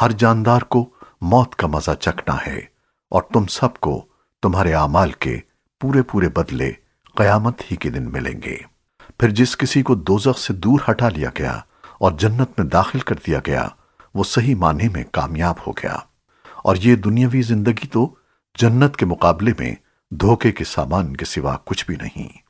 ہر جاندار کو موت کا مزہ چکنا ہے اور تم سب کو تمہارے اعمال کے پورے پورے بدلے قیامت ہی کے دن ملیں گے۔ پھر جس کسی کو دوزخ سے دور ہٹا لیا گیا اور جنت میں داخل کر دیا گیا، وہ صحیح معنی میں کامیاب ہو گیا۔ اور یہ دنیاوی زندگی تو جنت کے مقابلے میں دھوکے کے سامان کے سوا کچھ بھی نہیں۔